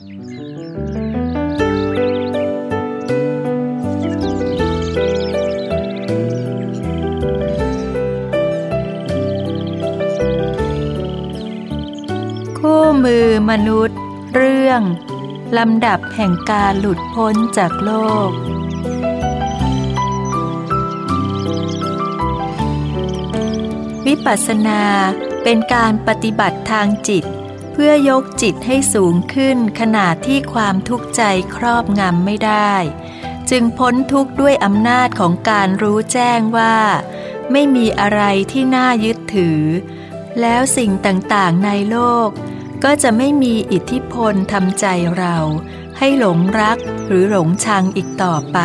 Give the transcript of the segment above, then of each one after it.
คู่มือมนุษย์ เรื่อง ลำดับแห่งการหลุดพ้นจากโลกวิปัสสนาเป็นการปฏิบัติทางจิต พื่อยกจิตให้สูงขึ้นขนาดที่ความทุกข์ใจครอบงำไม่ได้ จึงพ้นทุกข์ด้วยอำนาจของการรู้แจ้งว่า ไม่มีอะไรที่น่ายึดถือ แล้วสิ่งต่างๆในโลก ก็จะไม่มีอิทธิพลทำใจเรา ให้หลงรักหรือหลงชังอีกต่อไป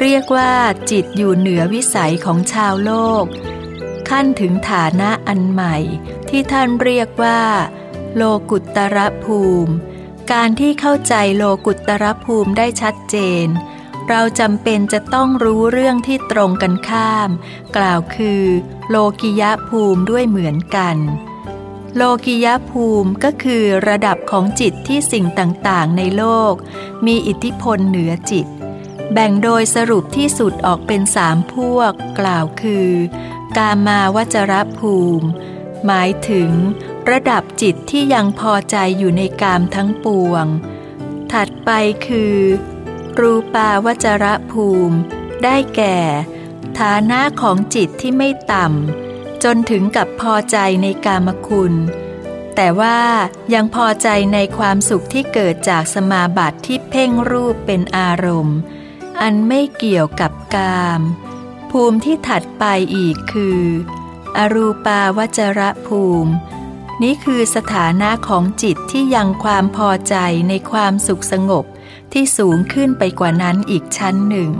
เรียกว่าจิตอยู่เหนือวิสัยของชาวโลก ขั้นถึงฐานะอันใหม่ที่ท่านเรียกว่า โลกุตตรภูมิ การที่เข้าใจโลกุตตรภูมิได้ชัดเจน เราจำเป็นจะต้องรู้เรื่องที่ตรงกันข้าม กล่าวคือ โลกิยภูมิด้วยเหมือนกัน โลกิยภูมิก็คือระดับของจิตที่สิ่งต่างๆ ในโลก มีอิทธิพลเหนือจิต แบ่งโดยสรุปที่สุดออกเป็นสามพวก กล่าวคือ กามาวจรภูมิ หมายถึง ระดับจิตที่ยังพอใจอยู่ในกามทั้งปวง ถัดไปคือ รูปาวจรภูมิ ได้แก่ ฐานะของจิตที่ไม่ต่ำ จนถึงกับพอใจในกามคุณ แต่ว่ายังพอใจในความสุขที่เกิดจากสมาบัติที่เพ่งรูปเป็นอารมณ์ อันไม่เกี่ยวกับกาม ภูมิที่ถัดไปอีกคือ อรูปาวจรภูมิ นี้คือสถานะของจิตที่ยังความพอใจในความสุขสงบที่สูงขึ้นไปกว่านั้นอีกชั้นหนึ่ง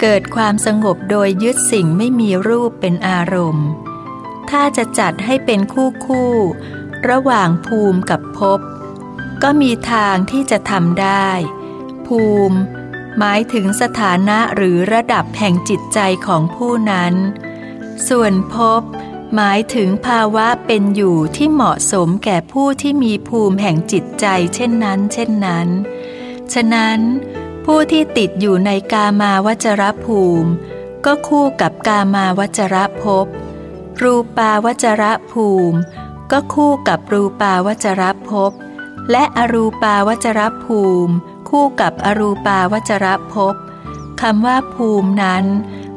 เกิดความสงบโดยยึดสิ่งไม่มีรูปเป็นอารมณ์ ถ้าจะจัดให้เป็นคู่คู่ ระหว่างภูมิกับภพก็มีทางที่จะทำได้ ภูมิ หมายถึงสถานะหรือระดับแห่งจิตใจของผู้นั้น ส่วนภพหมายถึงภาวะเป็นอยู่ที่เหมาะสมแก่ผู้ที่มีภูมิแห่งจิตใจ เช่นนั้น เช่นนั้น ฉะนั้น ผู้ที่ติดอยู่ในกามาวจรภูมิ ก็คู่กับกามาวจรภพ รูปาวจรภูมิ ก็คู่กับรูปาวจรภพ และอรูปาวจรภูมิ คู่กับอรูปาวจรภพคำว่าภูมินั้น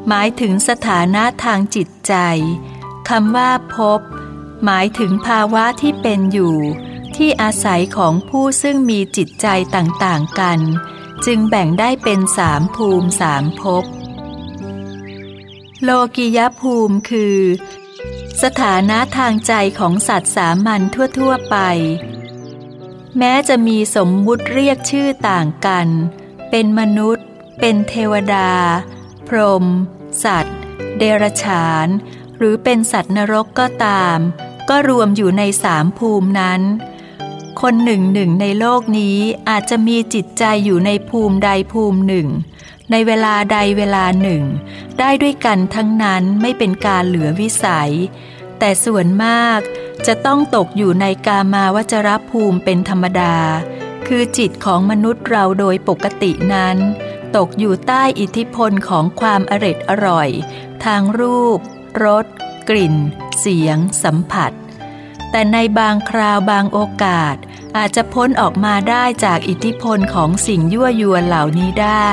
หมายถึงสถานะทางจิตใจคำว่าพบ หมายถึงภาวะที่เป็นอยู่ ที่อาศัยของผู้ซึ่งมีจิตใจต่างๆกัน จึงแบ่งได้เป็นสามภูมิสามภพโลกิยภูมิคือ สถานะทางใจของสัตว์สามัญทั่ว ๆ ไป แม้จะมีสมมุติเรียกชื่อต่างกัน เป็นมนุษย์ เป็นเทวดา พรหม สัตว์ เดรัจฉาน หรือเป็นสัตว์นรกก็ตาม ก็รวมอยู่ในสามภูมินั้น คนหนึ่งหนึ่งในโลกนี้อาจจะมีจิตใจอยู่ในภูมิใดภูมิหนึ่ง ในเวลาใดเวลาหนึ่ง ได้ด้วยกันทั้งนั้นไม่เป็นการเหลือวิสัย แต่ส่วนมากจะต้องตกอยู่ในกามาวจรภูมิเป็นธรรมดา คือจิตของมนุษย์เราโดยปกตินั้น ตกอยู่ใต้อิทธิพลของความอร็ดอร่อย ทางรูป รส กลิ่น เสียง สัมผัส แต่ในบางคราวบางโอกาส อาจจะพ้นออกมาได้จากอิทธิพลของสิ่งยั่วยวนเหล่านี้ได้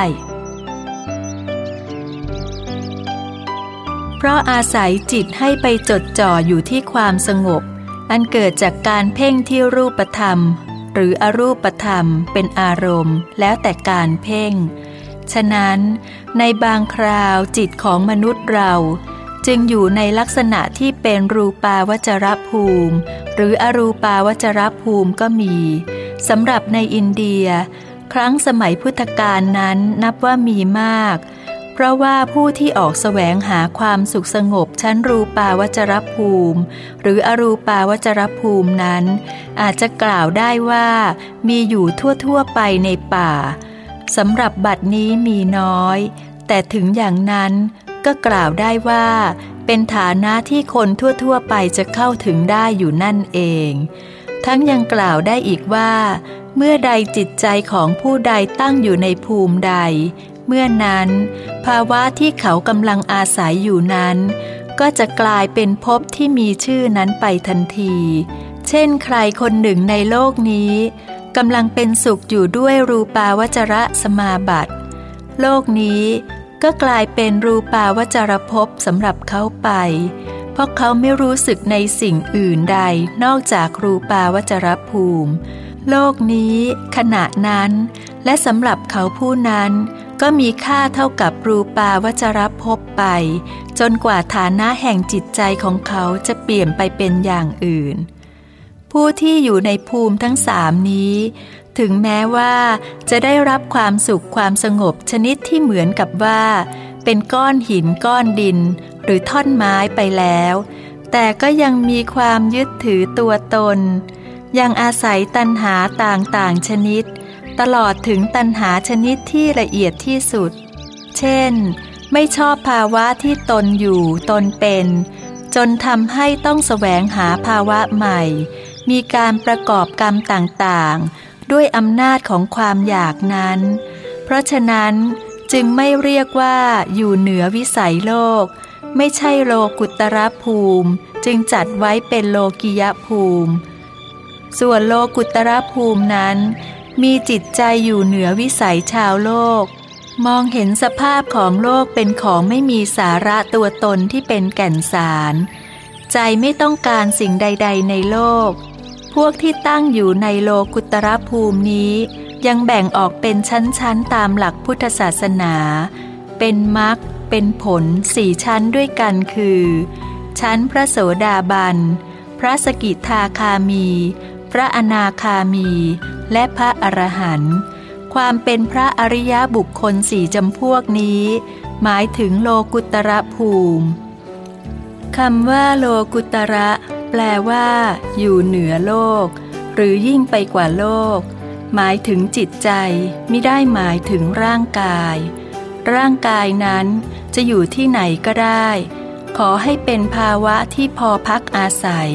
เพราะอาศัยจิตให้ไปจดจ่ออยู่ที่ความสงบ อันเกิดจากการเพ่งที่รูปธรรมหรืออรูปธรรมเป็นอารมณ์ แล้วแต่การเพ่ง ฉะนั้นในบางคราวจิตของมนุษย์เรา จึงอยู่ในลักษณะที่เป็นรูปาวจรภูมิ หรืออรูปาวจรภูมิก็มีสำหรับในอินเดีย ครั้งสมัยพุทธกาลนั้นนับว่ามีมาก เพราะว่าผู้ที่ออกแสวงหาความสุขสงบชั้นรูปาวจรภูมิ หรืออรูปาวจรภูมินั้น อาจจะกล่าวได้ว่ามีอยู่ทั่วๆไปในป่า สำหรับบัดนี้มีน้อย แต่ถึงอย่างนั้นก็กล่าวได้ว่า เป็นฐานะที่คนทั่วๆไปจะเข้าถึงได้อยู่นั่นเอง ทั้งยังกล่าวได้อีกว่า เมื่อใดจิตใจของผู้ใดตั้งอยู่ในภูมิใด เมื่อนั้น ภาวะที่เขากำลังอาศัยอยู่นั้น ก็จะกลายเป็นภพที่มีชื่อนั้นไปทันที เช่นใครคนหนึ่งในโลกนี้ กำลังเป็นสุขอยู่ด้วยรูปาวจระสมาบัติ โลกนี้ก็กลายเป็นรูปาวจรภพสำหรับเขาไป เพราะเขาไม่รู้สึกในสิ่งอื่นใดนอกจากรูปาวจรภูมิ โลกนี้ขณะนั้น และสำหรับเขาผู้นั้นก็มีค่าเท่ากับรูปาวจรภพไป จนกว่าฐานะแห่งจิตใจของเขาจะเปลี่ยนไปเป็นอย่างอื่น ผู้ที่อยู่ในภูมิทั้งสามนี้ ถึงแม้ว่าจะได้รับความสุขความสงบชนิดที่เหมือนกับว่า เป็นก้อนหินก้อนดิน หรือท่อนไม้ไปแล้ว แต่ก็ยังมีความยึดถือตัวตน ยังอาศัยตัณหาต่างๆชนิด ตลอดถึงตัณหาชนิดที่ละเอียดที่สุด เช่น ไม่ชอบภาวะที่ตนอยู่ตนเป็น จนทำให้ต้องแสวงหาภาวะใหม่ มีการประกอบกรรมต่างๆ ด้วยอำนาจของความอยากนั้น เพราะฉะนั้นจึงไม่เรียกว่าอยู่เหนือวิสัยโลก ไม่ใช่โลกุตรภูมิ จึงจัดไว้เป็นโลกิยภูมิ ส่วนโลกุตรภูมินั้น มีจิตใจอยู่เหนือวิสัยชาวโลก มองเห็นสภาพของโลกเป็นของไม่มีสาระตัวตนที่เป็นแก่นสาร ใจไม่ต้องการสิ่งใด ๆ ในโลก พวกที่ตั้งอยู่ในโลกุตรภูมินี้ ยังแบ่งออกเป็นชั้นๆตามหลักพุทธศาสนา เป็นมรรคเป็นผลสี่ชั้นด้วยกันคือ ชั้นพระโสดาบัน พระสกิทาคามี พระอนาคามี และพระอรหันต์ความเป็นพระอริยบุคคลสี่จำพวกนี้ หมายถึงโลกุตระภูมิคำว่าโลกุตระ แปลว่า อยู่เหนือโลก หรือยิ่งไปกว่าโลก หมายถึงจิตใจไม่ได้หมายถึงร่างกาย ร่างกายนั้นจะอยู่ที่ไหนก็ได้ ขอให้เป็นภาวะที่พอพักอาศัย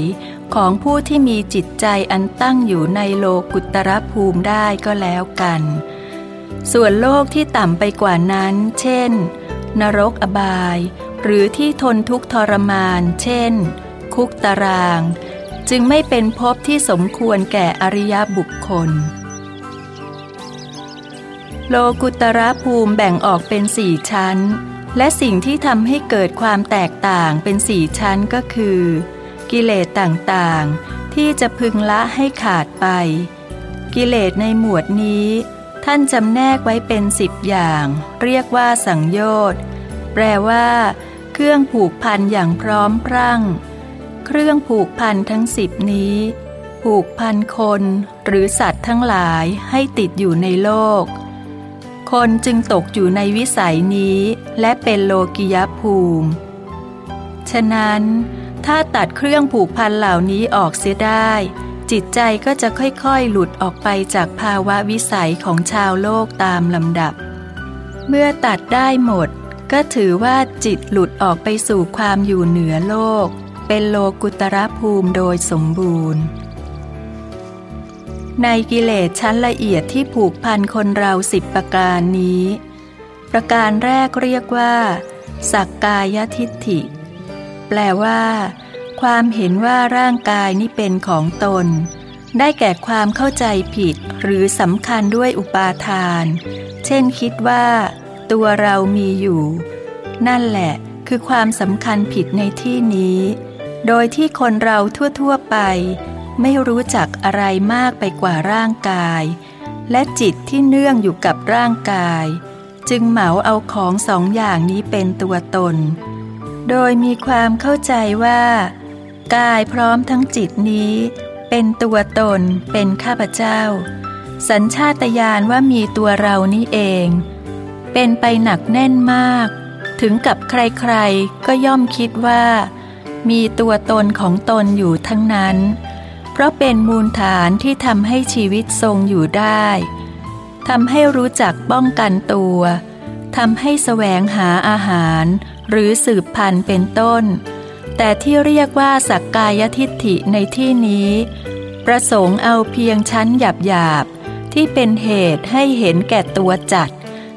ของผู้ที่มีจิตใจอันตั้งอยู่ในโลกุตรภูมิได้ก็แล้วกัน ส่วนโลกที่ต่ำไปกว่านั้น เช่น นรกอบาย หรือที่ทนทุกข์ทรมาน เช่น คุกตาราง จึงไม่เป็นภพที่สมควรแก่อริยบุคคล โลกุตระภูมิแบ่งออกเป็นสี่ชั้น และสิ่งที่ทำให้เกิดความแตกต่างเป็นสี่ชั้นก็คือ กิเลสต่างๆ ที่จะพึงละให้ขาดไป กิเลสในหมวดนี้ท่านจำแนกไว้เป็นสิบอย่าง เรียกว่าสังโยชน์แปลว่า เครื่องผูกพันอย่างพร้อมพรั่ง เครื่องผูกพันทั้งสิบนี้ ผูกพันคนหรือสัตว์ทั้งหลายให้ติดอยู่ในโลก คนจึงตกอยู่ในวิสัยนี้และเป็นโลกิยภูมิ ฉะนั้น ถ้าตัดเครื่องผูกพันเหล่านี้ออกเสียได้ จิตใจก็จะค่อยๆหลุดออกไปจากภาวะวิสัยของชาวโลกตามลำดับ เมื่อตัดได้หมดก็ถือว่าจิตหลุดออกไปสู่ความอยู่เหนือโลก เป็นโลกุตระภูมิโดยสมบูรณ์ ในกิเลสชั้นละเอียดที่ผูกพันคนเราสิบประการนี้ ประการแรกเรียกว่า สักกายทิฏฐิ แปลว่า ความเห็นว่าร่างกายนี้เป็นของตน ได้แก่ความเข้าใจผิดหรือสำคัญด้วยอุปาทาน เช่นคิดว่า ตัวเรามีอยู่ นั่นแหละคือความสำคัญผิดในที่นี้ โดยที่คนเราทั่วๆไป ไม่รู้จักอะไรมากไปกว่าร่างกาย และจิตที่เนื่องอยู่กับร่างกาย จึงเหมาเอาของสองอย่างนี้เป็นตัวตน โดยมีความเข้าใจว่า กายพร้อมทั้งจิตนี้ เป็นตัวตนเป็นข้าพเจ้า สัญชาตญาณว่ามีตัวเรานี่เอง เป็นไปหนักแน่นมาก ถึงกับใครๆก็ย่อมคิดว่า มีตัวตนของตนอยู่ทั้งนั้น เพราะเป็นมูลฐานที่ทำให้ชีวิตทรงอยู่ได้ทำให้รู้จักป้องกันตัวทำให้แสวงหาอาหาร หรือสืบพันธุ์เป็นต้น แต่ที่เรียกว่าสักกายทิฏฐิในที่นี้ ประสงค์เอาเพียงชั้นหยาบหยาบที่เป็นเหตุให้เห็นแก่ตัวจัด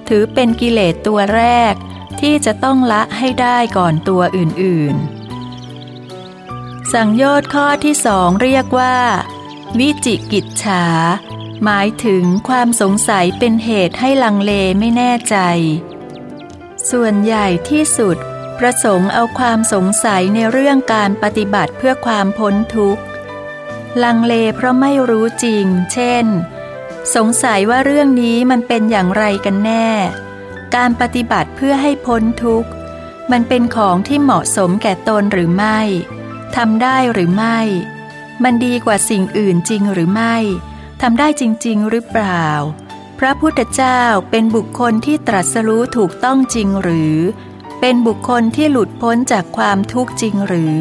ถือเป็นกิเลสตัวแรกที่จะต้องละให้ได้ก่อนตัวอื่นๆ สังโยชน์ข้อที่สองเรียกว่า วิจิกิจฉา หมายถึงความสงสัยเป็นเหตุให้ลังเลไม่แน่ใจ ส่วนใหญ่ที่สุด ประสงค์เอาความสงสัยในเรื่องการปฏิบัติเพื่อความพ้นทุกข์ ลังเลเพราะไม่รู้จริง เช่น สงสัยว่าเรื่องนี้มันเป็นอย่างไรกันแน่ การปฏิบัติเพื่อให้พ้นทุกข์ มันเป็นของที่เหมาะสมแก่ตนหรือไม่ ทำได้หรือไม่ มันดีกว่าสิ่งอื่นจริงหรือไม่ทำได้จริง ๆ หรือเปล่า พระพุทธเจ้าเป็นบุคคลที่ตรัสรู้ถูกต้องจริงหรือ เป็นบุคคลที่หลุดพ้นจากความทุกข์จริงหรือ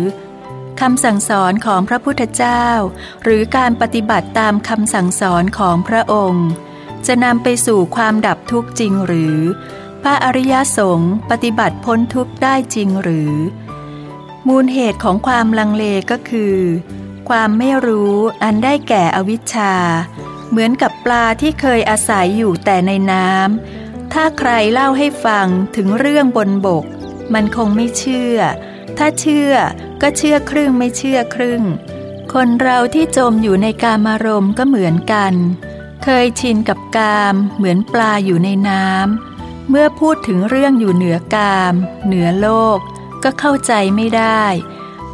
คำสั่งสอนของพระพุทธเจ้า หรือการปฏิบัติตามคำสั่งสอนของพระองค์ จะนำไปสู่ความดับทุกข์จริงหรือ พระอริยสงฆ์ปฏิบัติพ้นทุกข์ได้จริงหรือ มูลเหตุของความลังเลก็คือ ความไม่รู้อันได้แก่อวิชชา เหมือนกับปลาที่เคยอาศัยอยู่แต่ในน้ำถ้าใครเล่าให้ฟังถึงเรื่องบนบก มันคงไม่เชื่อ ถ้าเชื่อก็เชื่อครึ่งไม่เชื่อครึ่ง คนเราที่จมอยู่ในกามารมณ์ก็เหมือนกัน เคยชินกับกามเหมือนปลาอยู่ในน้ำเมื่อพูดถึงเรื่องอยู่เหนือกาม เหนือโลก ก็เข้าใจไม่ได้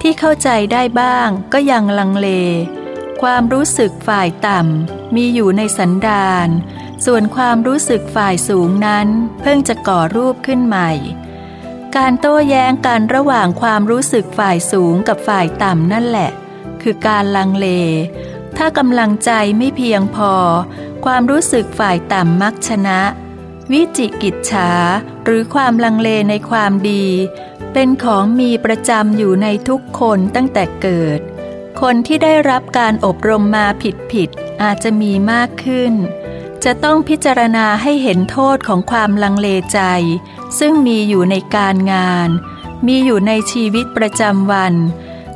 ที่เข้าใจได้บ้างก็ยังลังเล ความรู้สึกฝ่ายต่ำมีอยู่ในสันดานส่วนความรู้สึกฝ่ายสูงนั้น เพิ่งจะก่อรูปขึ้นใหม่ การโต้แย้งกันระหว่างความรู้สึกฝ่ายสูงกับฝ่ายต่ำนั่นแหละ คือการลังเล ถ้ากำลังใจไม่เพียงพอ ความรู้สึกฝ่ายต่ำมักชนะ วิจิกิจฉาหรือความลังเลในความดี เป็นของมีประจำอยู่ในทุกคนตั้งแต่เกิด คนที่ได้รับการอบรมมาผิดผิดอาจจะมีมากขึ้น จะต้องพิจารณาให้เห็นโทษของความลังเลใจ ซึ่งมีอยู่ในการงาน มีอยู่ในชีวิตประจำวัน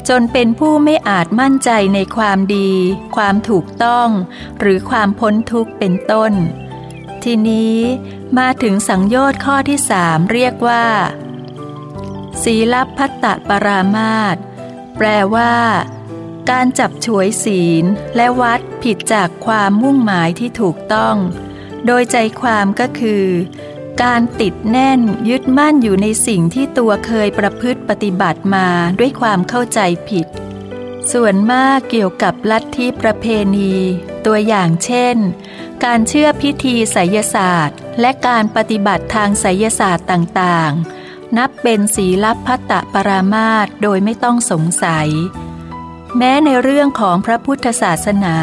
จนเป็นผู้ไม่อาจมั่นใจในความดี ความถูกต้อง หรือความพ้นทุกข์เป็นต้น ทีนี้มาถึงสังโยชน์ข้อที่สามเรียกว่า ศีลพัตตปรามาตแปลว่า การจับฉวยศีลและวัดผิดจากความมุ่งหมายที่ถูกต้อง โดยใจความก็คือ การติดแน่นยึดมั่นอยู่ในสิ่งที่ตัวเคยประพฤติปฏิบัติมาด้วยความเข้าใจผิด ส่วนมากเกี่ยวกับลัทธิประเพณี ตัวอย่างเช่น การเชื่อพิธีไสยศาสตร์ และการปฏิบัติทางไสยศาสตร์ต่างๆ นับเป็นศีลพัตตปรามาตโดยไม่ต้องสงสัย แม้ในเรื่องของพระพุทธศาสนา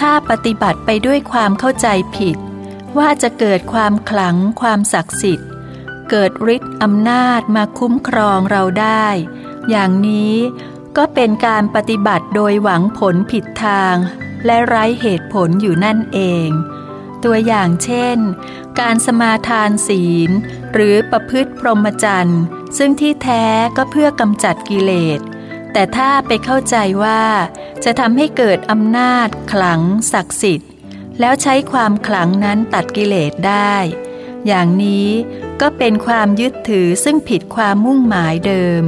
ถ้าปฏิบัติไปด้วยความเข้าใจผิด ว่าจะเกิดความขลังความศักดิ์สิทธิ์ เกิดฤทธิ์อำนาจมาคุ้มครองเราได้ อย่างนี้ก็เป็นการปฏิบัติโดยหวังผลผิดทาง และไร้เหตุผลอยู่นั่นเอง ตัวอย่างเช่น การสมาทานศีล หรือประพฤติพรหมจรรย์ ซึ่งที่แท้ก็เพื่อกำจัดกิเลส แต่ถ้าไปเข้าใจว่า จะทำให้เกิดอำนาจ ขลัง ศักดิ์สิทธิ์ แล้วใช้ความขลังนั้นตัดกิเลสได้ อย่างนี้ก็เป็นความยึดถือซึ่งผิดความมุ่งหมายเดิม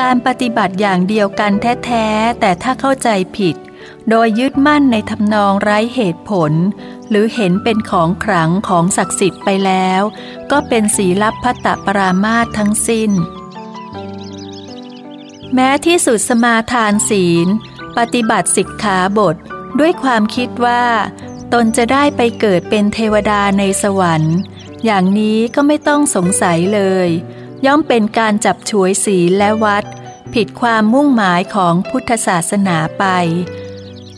การปฏิบัติอย่างเดียวกันแท้ ๆ แต่ถ้าเข้าใจผิด โดยยึดมั่นในทำนองไร้เหตุผล หรือเห็นเป็นของขลังของศักดิ์สิทธิ์ไปแล้ว ก็เป็นสีลับพัตตปรามาตทั้งสิ้น แม้ที่สุดสมาทานศีล ปฏิบัติสิกขาบท ด้วยความคิดว่า ตนจะได้ไปเกิดเป็นเทวดาในสวรรค์ อย่างนี้ก็ไม่ต้องสงสัยเลย ย่อมเป็นการจับฉวยศีลและวัด ผิดความมุ่งหมายของพุทธศาสนาไป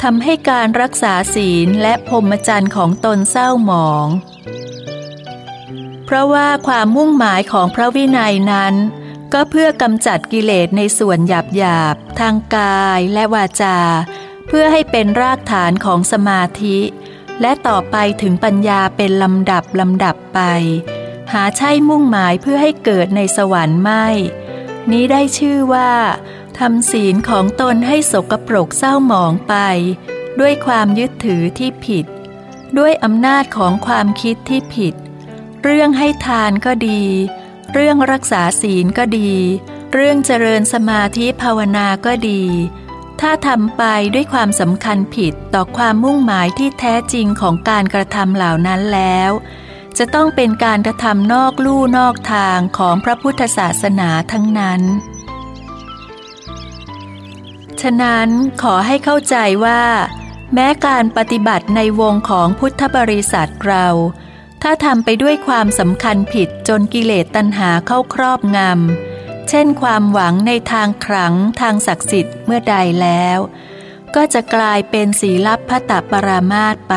ทำให้การรักษาศีลและพรมจรรย์ของตนเศร้าหมอง เพราะว่าความมุ่งหมายของพระวินัยนั้น ก็เพื่อกำจัดกิเลสในส่วนหยาบหยาบทางกายและวาจา เพื่อให้เป็นรากฐานของสมาธิ และต่อไปถึงปัญญาเป็นลำดับลำดับไป หาใช่มุ่งหมายเพื่อให้เกิดในสวรรค์ไม่ นี้ได้ชื่อว่า ทำศีลของตนให้สกปรกเศร้าหมองไป ด้วยความยึดถือที่ผิด ด้วยอำนาจของความคิดที่ผิด เรื่องให้ทานก็ดี เรื่องรักษาศีลก็ดี เรื่องเจริญสมาธิภาวนาก็ดี ถ้าทำไปด้วยความสำคัญผิดต่อความมุ่งหมายที่แท้จริงของการกระทำเหล่านั้นแล้ว จะต้องเป็นการกระทำนอกลู่นอกทางของพระพุทธศาสนาทั้งนั้น ฉะนั้นขอให้เข้าใจว่า แม้การปฏิบัติในวงของพุทธบริษัทเรา ถ้าทำไปด้วยความสำคัญผิดจนกิเลสตัณหาเข้าครอบงำ เช่นความหวังในทางขลังทางศักดิ์สิทธิ์เมื่อใดแล้ว ก็จะกลายเป็นสีลับพระตปรามาตไป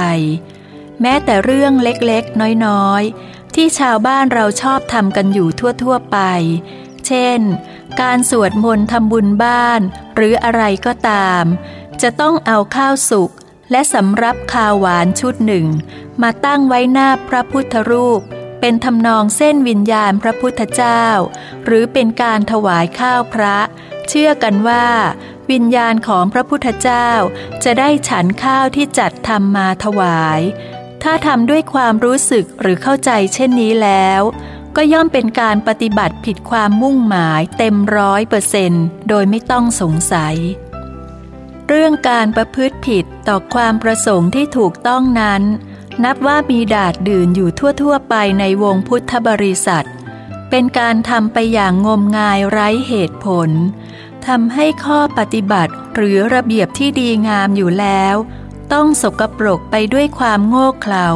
แม้แต่เรื่องเล็กๆ น้อยๆ ที่ชาวบ้านเราชอบทำกันอยู่ทั่วๆไป เช่น การสวดมนต์ทำบุญบ้าน หรืออะไรก็ตาม จะต้องเอาข้าวสุกและสำรับคาวหวานชุดหนึ่ง มาตั้งไว้หน้าพระพุทธรูป เป็นทำนองเส้นวิญญาณพระพุทธเจ้า หรือเป็นการถวายข้าวพระ เชื่อกันว่า วิญญาณของพระพุทธเจ้า จะได้ฉันข้าวที่จัดทำมาถวาย ถ้าทำด้วยความรู้สึกหรือเข้าใจเช่นนี้แล้ว ก็ย่อมเป็นการปฏิบัติผิดความมุ่งหมายเต็มร้อยเปอร์เซนต์โดยไม่ต้องสงสัย เรื่องการประพฤติผิดต่อความประสงค์ที่ถูกต้องนั้น นับว่ามีดาดดื่นอยู่ทั่ว ๆ ไปในวงพุทธบริษัท เป็นการทำไปอย่างงมงายไร้เหตุผลทำให้ข้อปฏิบัติหรือระเบียบที่ดีงามอยู่แล้ว ต้องสกปรกไปด้วยความโง่เขลา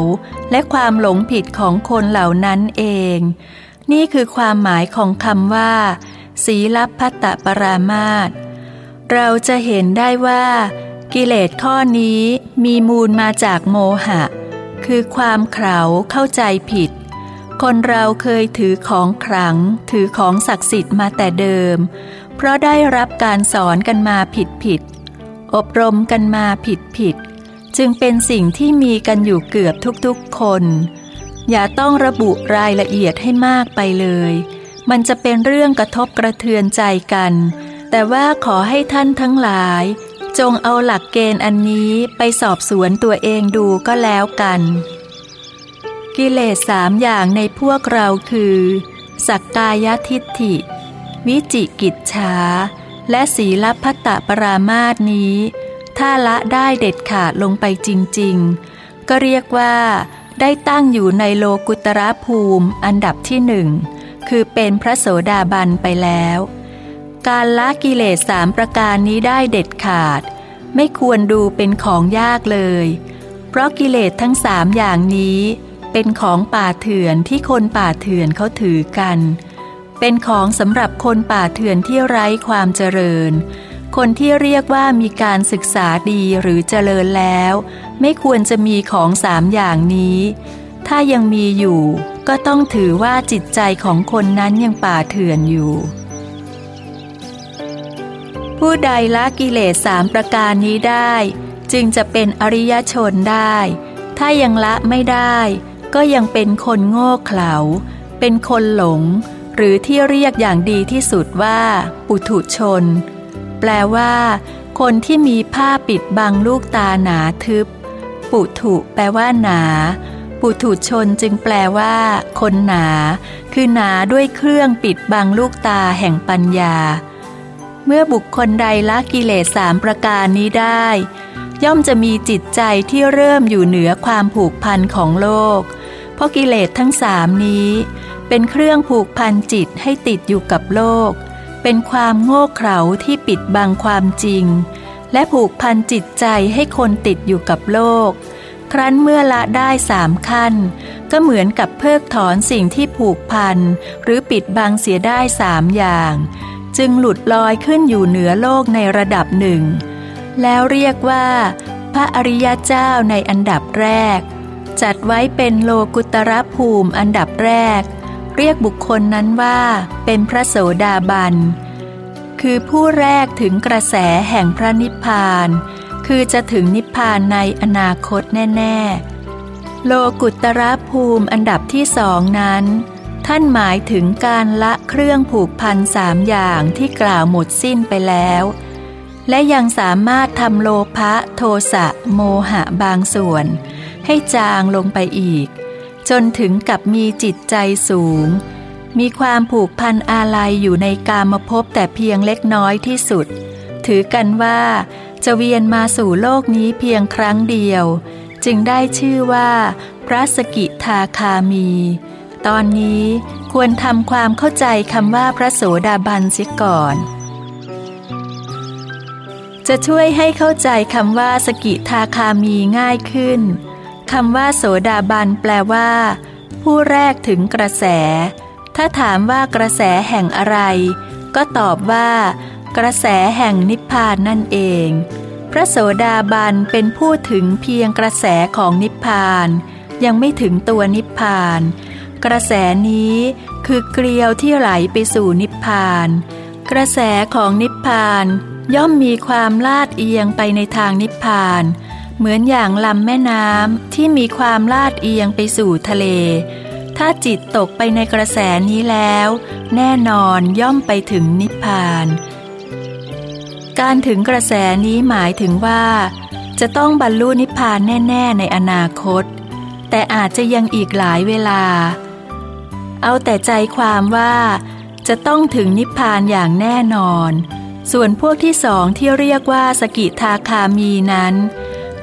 และความหลงผิดของคนเหล่านั้นเอง นี่คือความหมายของคำว่า สีลับพัตตปรามาตเราจะเห็นได้ว่า กิเลสข้อนี้มีมูลมาจากโมหะ คือความเข่าเข้าใจผิด คนเราเคยถือของขลัง ถือของศักดิ์สิทธิ์มาแต่เดิม เพราะได้รับการสอนกันมาผิดผิดอบรมกันมาผิดผิด จึงเป็นสิ่งที่มีกันอยู่เกือบทุกๆคน อย่าต้องระบุรายละเอียดให้มากไปเลย มันจะเป็นเรื่องกระทบกระเทือนใจกัน แต่ว่าขอให้ท่านทั้งหลาย จงเอาหลักเกณฑ์อันนี้ไปสอบสวนตัวเองดูก็แล้วกัน กิเลสสามอย่างในพวกเราคือ สักกายทิฏฐิ วิจิกิจฉาและศีลพัตตปรามาสนี้ ถ้าละได้เด็ดขาดลงไปจริง ๆ ก็เรียกว่า ได้ตั้งอยู่ในโลกุตระภูมิอันดับที่หนึ่ง คือเป็นพระโสดาบันไปแล้ว การละกิเลสสามประการนี้ได้เด็ดขาด ไม่ควรดูเป็นของยากเลย เพราะกิเลสทั้งสามอย่างนี้เป็นของป่าเถื่อนที่คนป่าเถื่อนเขาถือกัน เป็นของสำหรับคนป่าเถื่อนที่ไร้ความเจริญ คนที่เรียกว่ามีการศึกษาดีหรือเจริญแล้ว ไม่ควรจะมีของสามอย่างนี้ ถ้ายังมีอยู่ ก็ต้องถือว่าจิตใจของคนนั้นยังป่าเถื่อนอยู่ ผู้ใดละกิเลสสามประการนี้ได้ จึงจะเป็นอริยชนได้ ถ้ายังละไม่ได้ ก็ยังเป็นคนโง่เขลา เป็นคนหลง หรือที่เรียกอย่างดีที่สุดว่า ปุถุชน แปลว่า คนที่มีผ้าปิดบังลูกตาหนาทึบ ปุถุแปลว่าหนา ปุถุชนจึงแปลว่า คนหนา คือหนาด้วยเครื่องปิดบังลูกตาแห่งปัญญา เมื่อบุคคลใดละกิเลสสามประการนี้ได้ ย่อมจะมีจิตใจที่เริ่มอยู่เหนือความผูกพันของโลก เพราะกิเลสทั้งสามนี้ เป็นเครื่องผูกพันจิตให้ติดอยู่กับโลก เป็นความโง่เขลาที่ปิดบังความจริง และผูกพันจิตใจให้คนติดอยู่กับโลก ครั้นเมื่อละได้สามขั้น ก็เหมือนกับเพิกถอนสิ่งที่ผูกพัน หรือปิดบังเสียได้สามอย่าง จึงหลุดลอยขึ้นอยู่เหนือโลกในระดับหนึ่ง แล้วเรียกว่า พระอริยเจ้าในอันดับแรก จัดไว้เป็นโลกุตรภูมิอันดับแรก เรียกบุคคลนั้นว่า เป็นพระโสดาบัน คือผู้แรกถึงกระแสแห่งพระนิพพาน คือจะถึงนิพพานในอนาคตแน่ ๆ โลกุตรภูมิอันดับที่สองนั้น ท่านหมายถึงการละเครื่องผูกพันสามอย่างที่กล่าวหมดสิ้นไปแล้ว และยังสามารถทำโลภะโทสะโมหะบางส่วน ให้จางลงไปอีก จนถึงกับมีจิตใจสูง มีความผูกพันอาลัยอยู่ในกามภพแต่เพียงเล็กน้อยที่สุด ถือกันว่าจะเวียนมาสู่โลกนี้เพียงครั้งเดียว จึงได้ชื่อว่า พระสกิทาคามี ตอนนี้ควรทำความเข้าใจคำว่าพระโสดาบันเสียก่อนจะช่วยให้เข้าใจคำว่าสกิทาคามีง่ายขึ้น คำว่าโสดาบันแปลว่า ผู้แรกถึงกระแส ถ้าถามว่ากระแสแห่งอะไร ก็ตอบว่า กระแสแห่งนิพพานนั่นเอง พระโสดาบันเป็นผู้ถึงเพียงกระแสของนิพพาน ยังไม่ถึงตัวนิพพาน กระแสนี้คือเกลียวที่ไหลไปสู่นิพพาน กระแสของนิพพานย่อมมีความลาดเอียงไปในทางนิพพาน เหมือนอย่างลำแม่น้ำที่มีความลาดเอียงไปสู่ทะเล ถ้าจิตตกไปในกระแสนี้แล้ว แน่นอนย่อมไปถึงนิพพาน การถึงกระแสนี้หมายถึงว่า จะต้องบรรลุนิพพานแน่ ๆ ในอนาคต แต่อาจจะยังอีกหลายเวลา เอาแต่ใจความว่าจะต้องถึงนิพพานอย่างแน่นอน ส่วนพวกที่สองที่เรียกว่าสกิทาคามีนั้น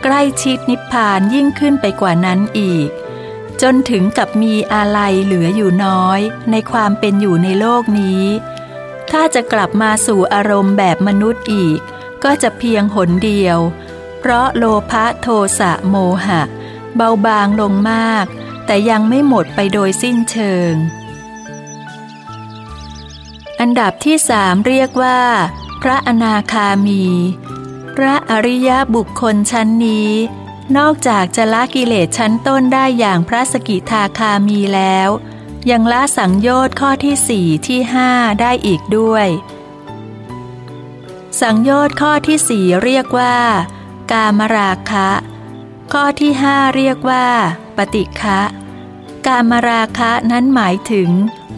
ใกล้ชิดนิพพานยิ่งขึ้นไปกว่านั้นอีก จนถึงกับมีอะไรเหลืออยู่น้อย ในความเป็นอยู่ในโลกนี้ ถ้าจะกลับมาสู่อารมณ์แบบมนุษย์อีก ก็จะเพียงหนเดียว เพราะโลภะโทสะโมหะ เบาบางลงมาก แต่ยังไม่หมดไปโดยสิ้นเชิง อันดับที่สามเรียกว่า พระอนาคามี พระอริยบุคคลชั้นนี้ นอกจากจะละกิเลสชั้นต้นได้อย่างพระสกิทาคามีแล้ว ยังละสังโยชน์ข้อที่สี่ที่ห้าได้อีกด้วย สังโยชน์ข้อที่สี่เรียกว่า กามราคะ ข้อที่ห้าเรียกว่า ปฏิฆะกามราคะนั้นหมายถึง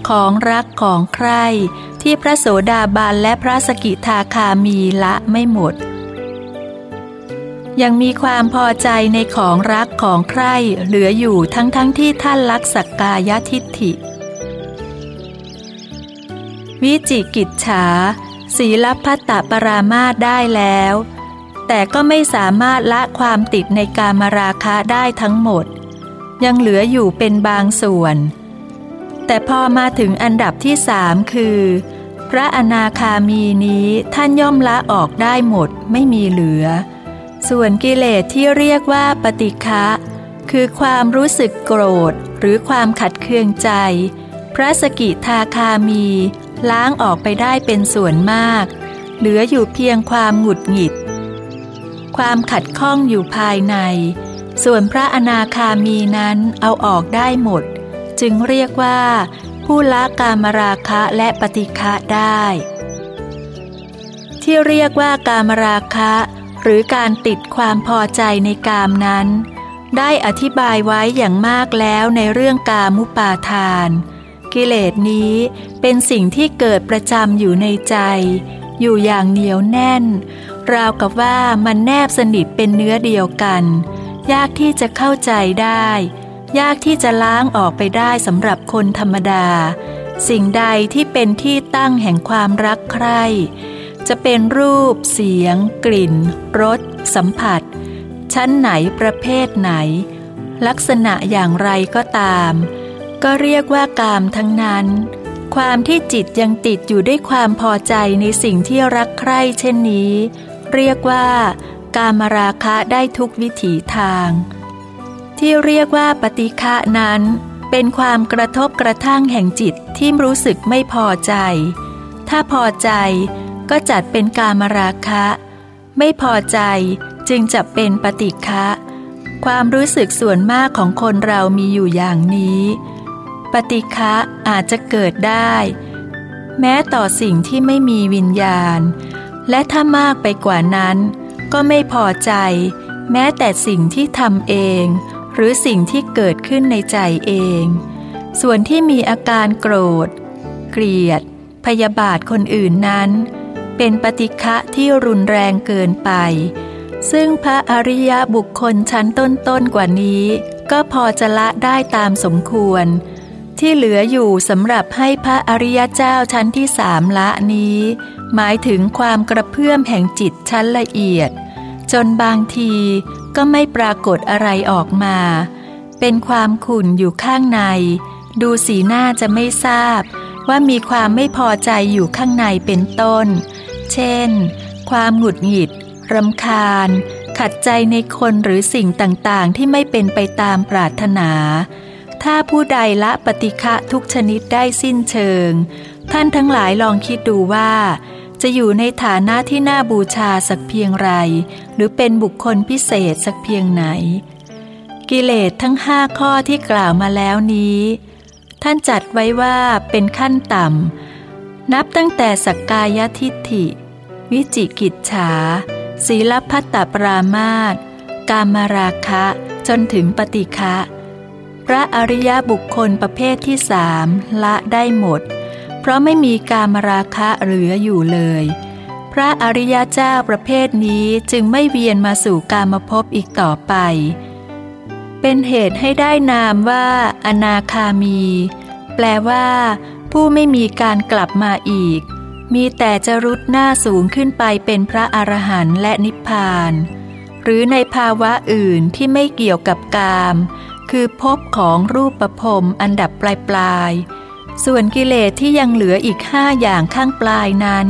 ของรักของใครที่พระโสดาบันและพระสกิทาคามีละไม่หมด ยังมีความพอใจในของรักของใคร่เหลืออยู่ทั้งทั้งที่ท่านลักสักกายทิฏฐิ วิจิกิจฉาศีลพัตตปรามาตได้แล้ว แต่ก็ไม่สามารถละความติดในการมราคะได้ทั้งหมด ยังเหลืออยู่เป็นบางส่วน แต่พอมาถึงอันดับที่สามคือ พระอนาคามีนี้ท่านย่อมละออกได้หมดไม่มีเหลือ ส่วนกิเลสที่เรียกว่าปฏิฆะคือความรู้สึกโกรธหรือความขัดเคืองใจ พระสกิทาคามี ล้างออกไปได้เป็นส่วนมาก เหลืออยู่เพียงความหงุดหงิด ความขัดข้องอยู่ภายใน ส่วนพระอนาคามีนั้นเอาออกได้หมด จึงเรียกว่า ผู้ละกามราคะและปฏิฆะได้ ที่เรียกว่ากามราคะ หรือการติดความพอใจในกามนั้น ได้อธิบายไว้อย่างมากแล้วในเรื่องกามุปาทาน กิเลสนี้เป็นสิ่งที่เกิดประจำอยู่ในใจ อยู่อย่างเหนียวแน่น ราวกับว่ามันแนบสนิทเป็นเนื้อเดียวกัน ยากที่จะเข้าใจได้ ยากที่จะล้างออกไปได้สำหรับคนธรรมดา สิ่งใดที่เป็นที่ตั้งแห่งความรักใคร่ จะเป็นรูป เสียง กลิ่น รส สัมผัส ชั้นไหนประเภทไหน ลักษณะอย่างไรก็ตาม ก็เรียกว่ากามทั้งนั้น ความที่จิตยังติดอยู่ด้วยความพอใจในสิ่งที่รักใคร่เช่นนี้ เรียกว่า กามราคะได้ทุกวิถีทาง ที่เรียกว่าปฏิฆะนั้น เป็นความกระทบกระทั่งแห่งจิตที่รู้สึกไม่พอใจ ถ้าพอใจ ก็จัดเป็นกามราคะ ไม่พอใจจึงจะเป็นปฏิฆะความรู้สึกส่วนมากของคนเรามีอยู่อย่างนี้ ปฏิฆะอาจจะเกิดได้ แม้ต่อสิ่งที่ไม่มีวิญญาณ และถ้ามากไปกว่านั้น ก็ไม่พอใจ แม้แต่สิ่งที่ทำเอง หรือสิ่งที่เกิดขึ้นในใจเอง ส่วนที่มีอาการโกรธ เกลียด พยาบาทคนอื่นนั้น เป็นปฏิฆะที่รุนแรงเกินไป ซึ่งพระอริยบุคคลชั้นต้นๆกว่านี้ ก็พอจะละได้ตามสมควร ที่เหลืออยู่สำหรับให้พระอริยเจ้าชั้นที่สามละนี้ หมายถึงความกระเพื่อมแห่งจิตชั้นละเอียด จนบางทีก็ไม่ปรากฏอะไรออกมา เป็นความขุ่นอยู่ข้างใน ดูสีหน้าจะไม่ทราบว่ามีความไม่พอใจอยู่ข้างในเป็นต้น เช่น ความหงุดหงิดรำคาญ ขัดใจในคนหรือสิ่งต่างๆ ที่ไม่เป็นไปตามปรารถนา ถ้าผู้ใดละปฏิฆะทุกชนิดได้สิ้นเชิง ท่านทั้งหลายลองคิดดูว่า จะอยู่ในฐานะที่น่าบูชาสักเพียงไร หรือเป็นบุคคลพิเศษสักเพียงไหน กิเลสทั้งห้าข้อที่กล่าวมาแล้วนี้ ท่านจัดไว้ว่าเป็นขั้นต่ำ นับตั้งแต่สักกายทิฏฐิ วิจิกิจฉา ศีลพัตตปรามาตกามราคะจนถึงปฏิฆะพระอริยบุคคลประเภทที่สามละได้หมด เพราะไม่มีกามราคะเหลืออยู่เลย พระอริยเจ้าประเภทนี้จึงไม่เวียนมาสู่กามภพอีกต่อไป เป็นเหตุให้ได้นามว่า อนาคามี แปลว่า ผู้ไม่มีการกลับมาอีก มีแต่จะรุดหน้าสูงขึ้นไปเป็นพระอรหันต์และนิพพาน หรือในภาวะอื่นที่ไม่เกี่ยวกับกาม คือพบของรูปประพรมอันดับปลายปลายส่วนกิเลสที่ยังเหลืออีกห้าอย่างข้างปลายนั้น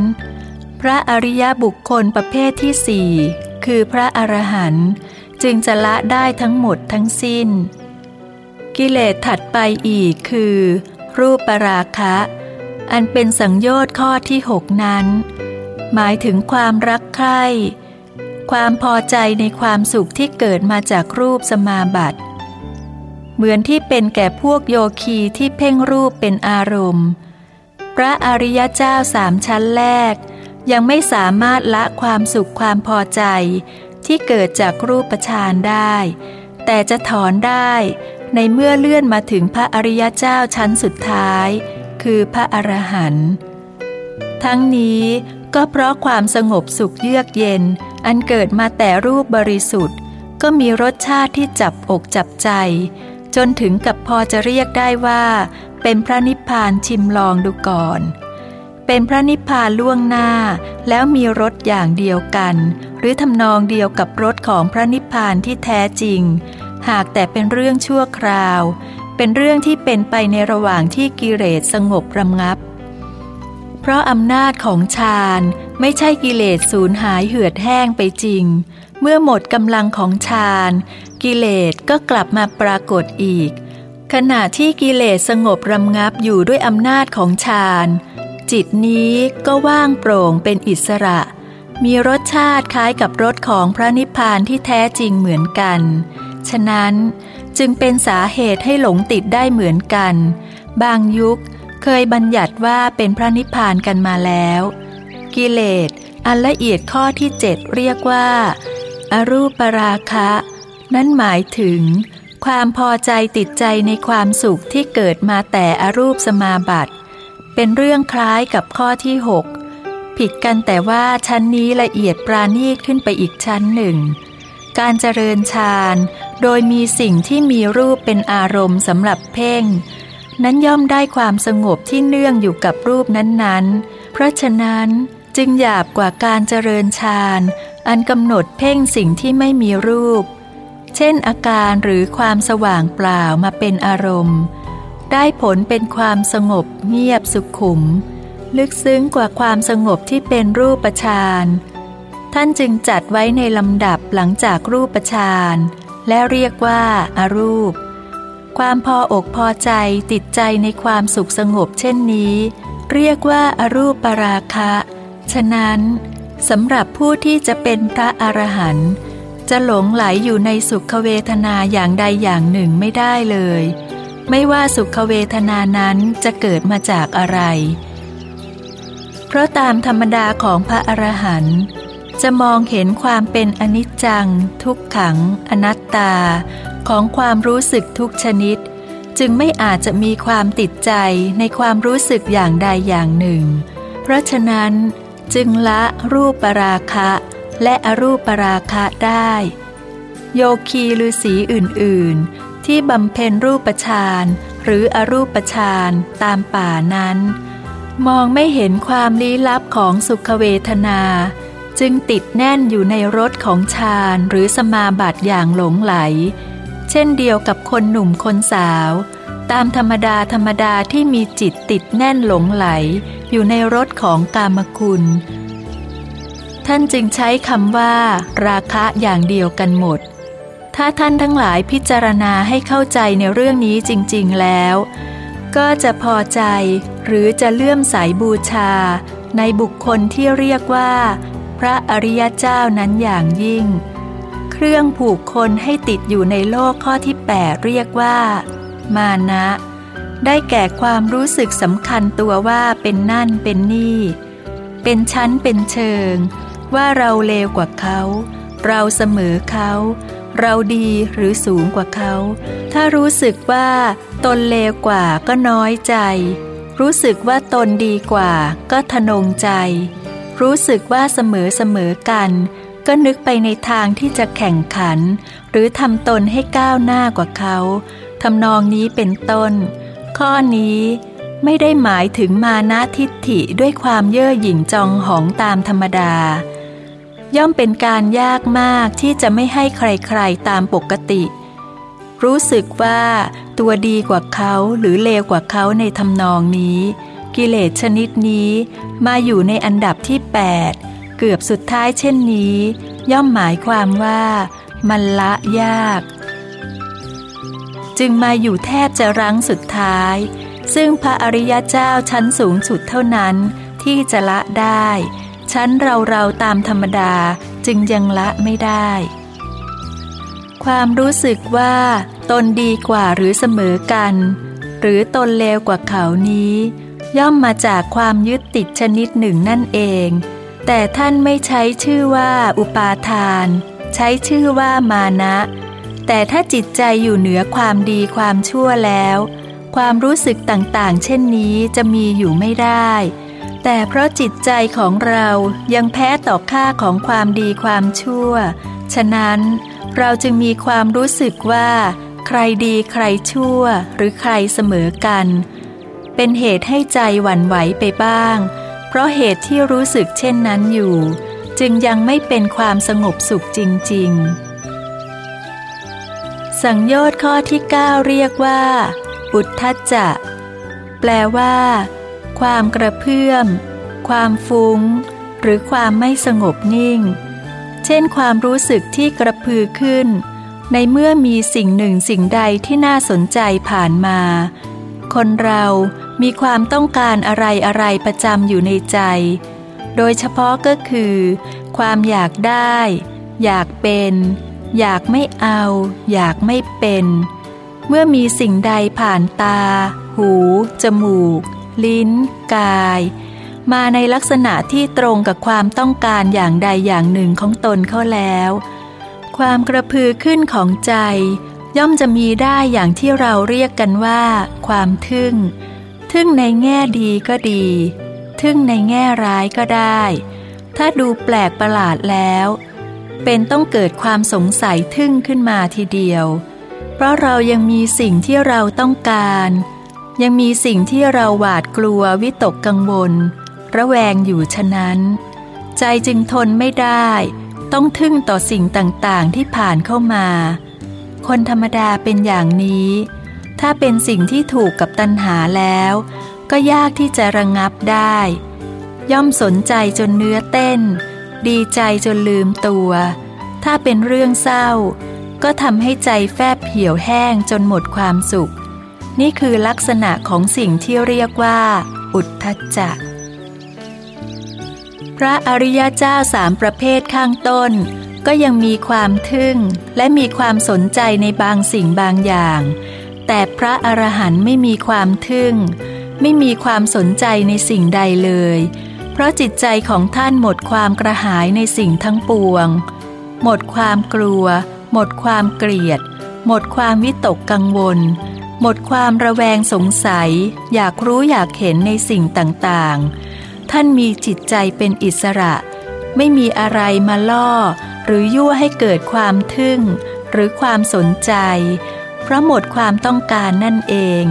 พระอริยบุคคลประเภทที่สี่คือพระอรหันต์จึงจะละได้ทั้งหมดทั้งสิ้น กิเลสถัดไปอีกคือ รูปปราคะ อันเป็นสังโยชน์ข้อที่หกนั้น หมายถึงความรักใคร่ ความพอใจในความสุขที่เกิดมาจากรูปสมาบัติ เหมือนที่เป็นแก่พวกโยคีที่เพ่งรูปเป็นอารมณ์ พระอริยเจ้าสามชั้นแรก ยังไม่สามารถละความสุขความพอใจที่เกิดจากรูปฌานได้ แต่จะถอนได้ ในเมื่อเลื่อนมาถึงพระอริยเจ้าชั้นสุดท้าย คือพระอรหันต์ทั้งนี้ก็เพราะความสงบสุขเยือกเย็น อันเกิดมาแต่รูปบริสุทธิ์ ก็มีรสชาติที่จับอกจับใจ จนถึงกับพอจะเรียกได้ว่า เป็นพระนิพพานชิมลองดูก่อน เป็นพระนิพพานล่วงหน้า แล้วมีรสอย่างเดียวกัน หรือทำนองเดียวกับรสของพระนิพพานที่แท้จริง หากแต่เป็นเรื่องชั่วคราว เป็นเรื่องที่เป็นไปในระหว่างที่กิเลสสงบรำงับ เพราะอำนาจของฌานไม่ใช่กิเลสสูญหายเหือดแห้งไปจริง เมื่อหมดกำลังของฌานกิเลสก็กลับมาปรากฏอีก ขณะที่กิเลสสงบรำงับอยู่ด้วยอำนาจของฌานจิตนี้ก็ว่างโปร่งเป็นอิสระ มีรสชาติคล้ายกับรสของพระนิพพานที่แท้จริงเหมือนกัน ฉะนั้นจึงเป็นสาเหตุให้หลงติดได้เหมือนกัน บางยุคเคยบัญญัติว่าเป็นพระนิพพานกันมาแล้ว กิเลสอันละเอียดข้อที่เจ็ดเรียกว่าอารูปราคะ นั่นหมายถึง ความพอใจติดใจในความสุขที่เกิดมาแต่อรูปสมาบัติ เป็นเรื่องคล้ายกับข้อที่หกผิดกันแต่ว่าชั้นนี้ละเอียดปราณีตขึ้นไปอีกชั้นหนึ่ง การเจริญฌานโดยมีสิ่งที่มีรูปเป็นอารมณ์สำหรับเพ่ง นั้นย่อมได้ความสงบที่เนื่องอยู่กับรูปนั้นๆ เพราะฉะนั้นจึงหยาบกว่าการเจริญฌานอันกำหนดเพ่งสิ่งที่ไม่มีรูป เช่นอาการหรือความสว่างเปล่ามาเป็นอารมณ์ ได้ผลเป็นความสงบเงียบสุขุม ลึกซึ้งกว่าความสงบที่เป็นรูปฌาน ท่านจึงจัดไว้ในลำดับหลังจากรูปฌานและเรียกว่าอารูป ความพออกพอใจติดใจในความสุขสงบเช่นนี้ เรียกว่าอารูปปราคะ ฉะนั้นสำหรับผู้ที่จะเป็นพระอรหันต์จะหลงไหลอยู่ในสุขเวทนาอย่างใดอย่างหนึ่งไม่ได้เลย ไม่ว่าสุขเวทนานั้นจะเกิดมาจากอะไร เพราะตามธรรมดาของพระอรหันต์ จะมองเห็นความเป็นอนิจจัง ทุกขัง อนัตตา ของความรู้สึกทุกชนิด จึงไม่อาจจะมีความติดใจในความรู้สึกอย่างใดอย่างหนึ่ง เพราะฉะนั้น จึงละรูปปราคะ และอรูปปราคะได้ โยคีฤาษีอื่น ๆ ที่บำเพ็ญรูปฌานหรืออรูปฌานตามป่านั้น มองไม่เห็นความลี้ลับของสุขเวทนา จึงติดแน่นอยู่ในรถของฌานหรือสมาบัติอย่างหลงไหล เช่นเดียวกับคนหนุ่มคนสาว ตามธรรมดาธรรมดาที่มีจิตติดแน่นหลงไหล อยู่ในรถของกามคุณ ท่านจึงใช้คำว่า ราคะอย่างเดียวกันหมด ถ้าท่านทั้งหลายพิจารณาให้เข้าใจในเรื่องนี้จริง ๆแล้ว ก็จะพอใจหรือจะเลื่อมใสบูชาในบุคคลที่เรียกว่า ระอริยเจ้านั้นอย่างยิ่ง เครื่องผูกคนให้ติดอยู่ในโลกข้อที่8เรียกว่า มานะ ได้แก่ความรู้สึกสำคัญตัวว่าเป็นนั่นเป็นนี่ เป็นชั้นเป็นเชิง ว่าเราเลวกว่าเขา เราเสมอเขา เราดีหรือสูงกว่าเขา ถ้ารู้สึกว่าตนเลวกว่าก็น้อยใจ รู้สึกว่าตนดีกว่าก็ทนงใจ รู้สึกว่าเสมอเสมอกัน ก็นึกไปในทางที่จะแข่งขัน หรือทำตนให้ก้าวหน้ากว่าเขาทำนองนี้เป็นต้น ข้อนี้ไม่ได้หมายถึงมานะทิฏฐิด้วยความเย่อหยิ่งจองหองตามธรรมดา ย่อมเป็นการยากมากที่จะไม่ให้ใครๆตามปกติ รู้สึกว่าตัวดีกว่าเขาหรือเลวกว่าเขาในทำนองนี้ กิเลสชนิดนี้มาอยู่ในอันดับที่ 8 เกือบสุดท้ายเช่นนี้ ย่อมหมายความว่า มันละยาก จึงมาอยู่แทบจะรั้งสุดท้าย ซึ่งพระอริยเจ้าชั้นสูงสุดเท่านั้นที่จะละได้ ชั้นเราเราตามธรรมดาจึงยังละไม่ได้ ความรู้สึกว่า ตนดีกว่าหรือเสมอกัน หรือตนเลวกว่าเขานี้ ย่อมมาจากความยึดติดชนิดหนึ่งนั่นเอง แต่ท่านไม่ใช้ชื่อว่าอุปาทาน ใช้ชื่อว่ามานะ แต่ถ้าจิตใจอยู่เหนือความดีความชั่วแล้ว ความรู้สึกต่างๆ เช่นนี้จะมีอยู่ไม่ได้ แต่เพราะจิตใจของเรายังแพ้ต่อค่าของความดีความชั่ว ฉะนั้นเราจึงมีความรู้สึกว่า ใครดีใครชั่วหรือใครเสมอกัน เป็นเหตุให้ใจหวั่นไหวไปบ้าง เพราะเหตุที่รู้สึกเช่นนั้นอยู่ จึงยังไม่เป็นความสงบสุขจริง ๆ สังโยชน์ข้อที่ 9 เรียกว่า อุทธัจจะ แปลว่า ความกระเพื่อม ความฟุง้ง หรือความไม่สงบนิ่ง เช่นความรู้สึกที่กระพือขึ้น ในเมื่อมีสิ่งหนึ่งสิ่งใดที่น่าสนใจผ่านมาคนเรา มีความต้องการอะไรอะไรประจำอยู่ในใจ โดยเฉพาะก็คือ ความอยากได้ อยากเป็น อยากไม่เอา อยากไม่เป็น เมื่อมีสิ่งใดผ่านตา หู จมูก ลิ้น กาย มาในลักษณะที่ตรงกับความต้องการอย่างใดอย่างหนึ่งของตนเข้าแล้ว ความกระพือขึ้นของใจ ย่อมจะมีได้อย่างที่เราเรียกกันว่า ความทึ่ง ทึ่งในแง่ดีก็ดี ทึ่งในแง่ร้ายก็ได้ ถ้าดูแปลกประหลาดแล้ว เป็นต้องเกิดความสงสัยทึ่งขึ้นมาทีเดียว เพราะเรายังมีสิ่งที่เราต้องการ ยังมีสิ่งที่เราหวาดกลัววิตกกังวล ระแวงอยู่ฉะนั้น ใจจึงทนไม่ได้ ต้องทึ่งต่อสิ่งต่างๆที่ผ่านเข้ามา คนธรรมดาเป็นอย่างนี้ ถ้าเป็นสิ่งที่ถูกกับตัณหาแล้ว ก็ยากที่จะระงงับได้ ย่อมสนใจจนเนื้อเต้น ดีใจจนลืมตัว ถ้าเป็นเรื่องเศร้า ก็ทำให้ใจแฟบเหี่ยวแห้งจนหมดความสุข นี่คือลักษณะของสิ่งที่เรียกว่า อุทธัจจะพระอริยเจ้าสามประเภทข้างต้น ก็ยังมีความทึ่ง และมีความสนใจในบางสิ่งบางอย่าง แต่พระอรหันต์ไม่มีความทึ่ง ไม่มีความสนใจในสิ่งใดเลย เพราะจิตใจของท่านหมดความกระหายในสิ่งทั้งปวง หมดความกลัว หมดความเกลียด หมดความวิตกกังวล หมดความระแวงสงสัย อยากรู้อยากเห็นในสิ่งต่างๆ ท่านมีจิตใจเป็นอิสระ ไม่มีอะไรมาล่อ หรือยั่วให้เกิดความทึ่ง หรือความสนใจ เพราะหมดความต้องการนั่นเอง